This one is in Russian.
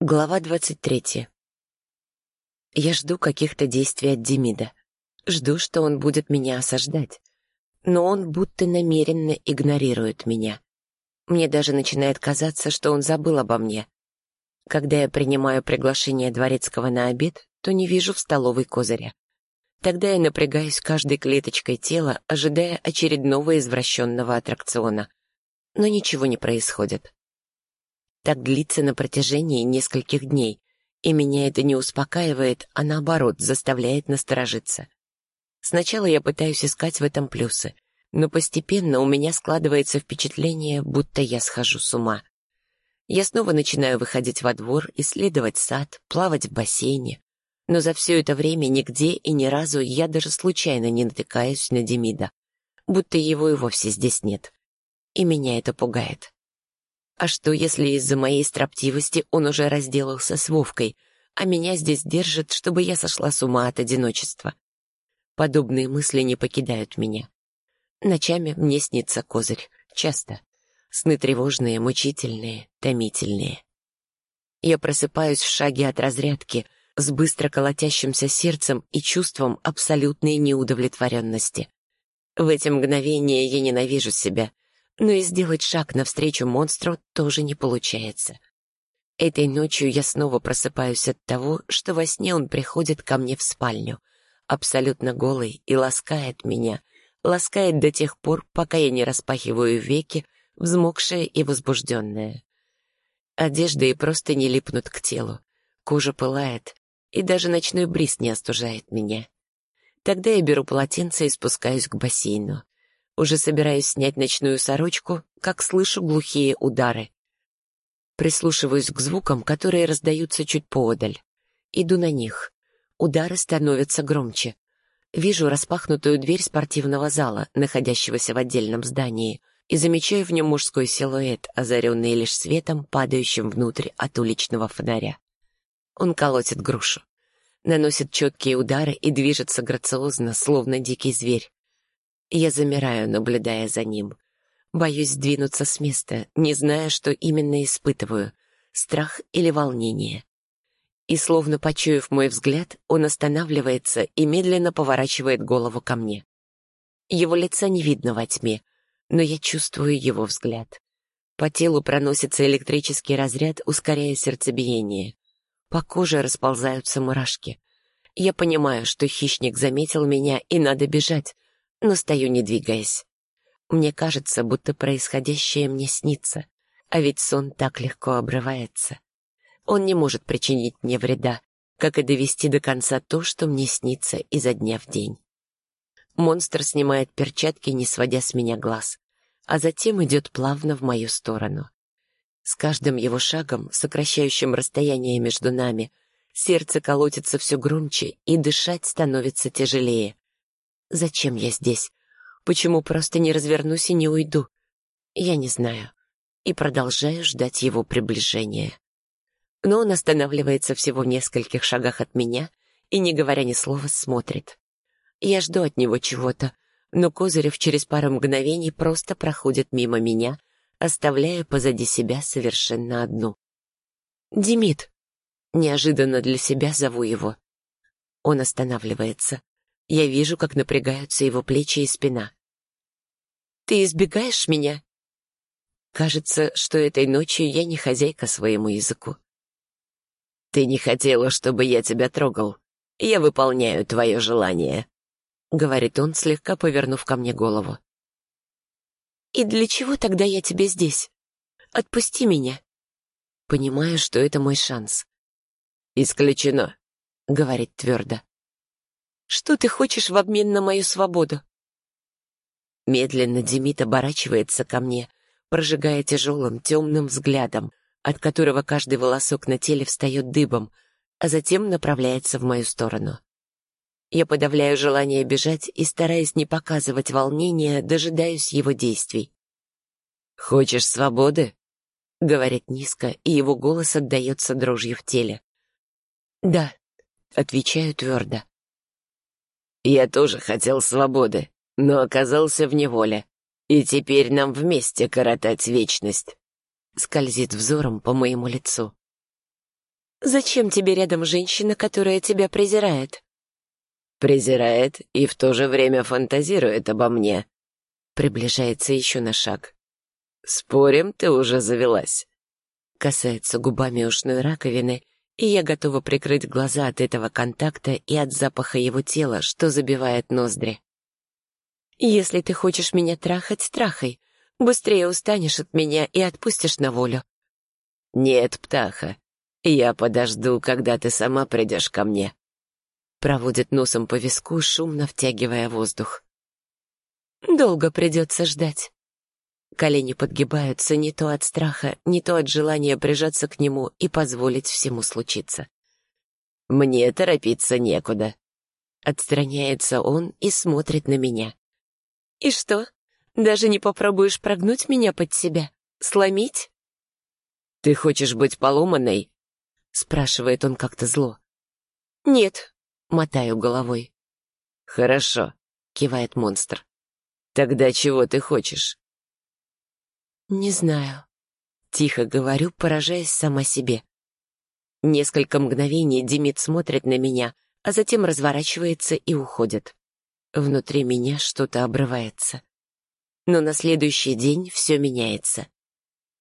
Глава двадцать третья. Я жду каких-то действий от Демида. Жду, что он будет меня осаждать. Но он будто намеренно игнорирует меня. Мне даже начинает казаться, что он забыл обо мне. Когда я принимаю приглашение Дворецкого на обед, то не вижу в столовой козыря. Тогда я напрягаюсь каждой клеточкой тела, ожидая очередного извращенного аттракциона. Но ничего не происходит. Так длится на протяжении нескольких дней, и меня это не успокаивает, а наоборот заставляет насторожиться. Сначала я пытаюсь искать в этом плюсы, но постепенно у меня складывается впечатление, будто я схожу с ума. Я снова начинаю выходить во двор, исследовать сад, плавать в бассейне. Но за все это время нигде и ни разу я даже случайно не натыкаюсь на Демида. Будто его и вовсе здесь нет. И меня это пугает. А что, если из-за моей строптивости он уже разделался с Вовкой, а меня здесь держит, чтобы я сошла с ума от одиночества? Подобные мысли не покидают меня. Ночами мне снится козырь. Часто. Сны тревожные, мучительные, томительные. Я просыпаюсь в шаге от разрядки, с быстро колотящимся сердцем и чувством абсолютной неудовлетворенности. В эти мгновения я ненавижу себя — но и сделать шаг навстречу монстру тоже не получается. Этой ночью я снова просыпаюсь от того, что во сне он приходит ко мне в спальню, абсолютно голый и ласкает меня, ласкает до тех пор, пока я не распахиваю веки, взмокшая и возбужденная. Одежда и просто не липнут к телу, кожа пылает, и даже ночной бриз не остужает меня. Тогда я беру полотенце и спускаюсь к бассейну. Уже собираюсь снять ночную сорочку, как слышу глухие удары. Прислушиваюсь к звукам, которые раздаются чуть поодаль. Иду на них. Удары становятся громче. Вижу распахнутую дверь спортивного зала, находящегося в отдельном здании, и замечаю в нем мужской силуэт, озаренный лишь светом, падающим внутрь от уличного фонаря. Он колотит грушу. Наносит четкие удары и движется грациозно, словно дикий зверь. Я замираю, наблюдая за ним. Боюсь сдвинуться с места, не зная, что именно испытываю — страх или волнение. И, словно почуяв мой взгляд, он останавливается и медленно поворачивает голову ко мне. Его лица не видно во тьме, но я чувствую его взгляд. По телу проносится электрический разряд, ускоряя сердцебиение. По коже расползаются мурашки. Я понимаю, что хищник заметил меня и надо бежать, но стою, не двигаясь. Мне кажется, будто происходящее мне снится, а ведь сон так легко обрывается. Он не может причинить мне вреда, как и довести до конца то, что мне снится изо дня в день. Монстр снимает перчатки, не сводя с меня глаз, а затем идет плавно в мою сторону. С каждым его шагом, сокращающим расстояние между нами, сердце колотится все громче и дышать становится тяжелее, Зачем я здесь? Почему просто не развернусь и не уйду? Я не знаю. И продолжаю ждать его приближения. Но он останавливается всего в нескольких шагах от меня и, не говоря ни слова, смотрит. Я жду от него чего-то, но Козырев через пару мгновений просто проходит мимо меня, оставляя позади себя совершенно одну. «Демид!» Неожиданно для себя зову его. Он останавливается. Я вижу, как напрягаются его плечи и спина. «Ты избегаешь меня?» Кажется, что этой ночью я не хозяйка своему языку. «Ты не хотела, чтобы я тебя трогал. Я выполняю твое желание», — говорит он, слегка повернув ко мне голову. «И для чего тогда я тебе здесь? Отпусти меня». Понимаю, что это мой шанс. «Исключено», — говорит твердо. Что ты хочешь в обмен на мою свободу?» Медленно Демид оборачивается ко мне, прожигая тяжелым темным взглядом, от которого каждый волосок на теле встает дыбом, а затем направляется в мою сторону. Я подавляю желание бежать и, стараясь не показывать волнения, дожидаюсь его действий. «Хочешь свободы?» — говорит низко, и его голос отдается дрожью в теле. «Да», — отвечаю твердо. Я тоже хотел свободы, но оказался в неволе. И теперь нам вместе коротать вечность. Скользит взором по моему лицу. Зачем тебе рядом женщина, которая тебя презирает?» «Презирает и в то же время фантазирует обо мне». Приближается еще на шаг. «Спорим, ты уже завелась?» Касается губами ушной раковины, и я готова прикрыть глаза от этого контакта и от запаха его тела, что забивает ноздри. «Если ты хочешь меня трахать, трахай. Быстрее устанешь от меня и отпустишь на волю». «Нет, птаха, я подожду, когда ты сама придешь ко мне». Проводит носом по виску, шумно втягивая воздух. «Долго придется ждать». Колени подгибаются не то от страха, не то от желания прижаться к нему и позволить всему случиться. «Мне торопиться некуда». Отстраняется он и смотрит на меня. «И что, даже не попробуешь прогнуть меня под себя? Сломить?» «Ты хочешь быть поломанной?» Спрашивает он как-то зло. «Нет», — мотаю головой. «Хорошо», — кивает монстр. «Тогда чего ты хочешь?» «Не знаю», — тихо говорю, поражаясь сама себе. Несколько мгновений Димит смотрит на меня, а затем разворачивается и уходит. Внутри меня что-то обрывается. Но на следующий день все меняется.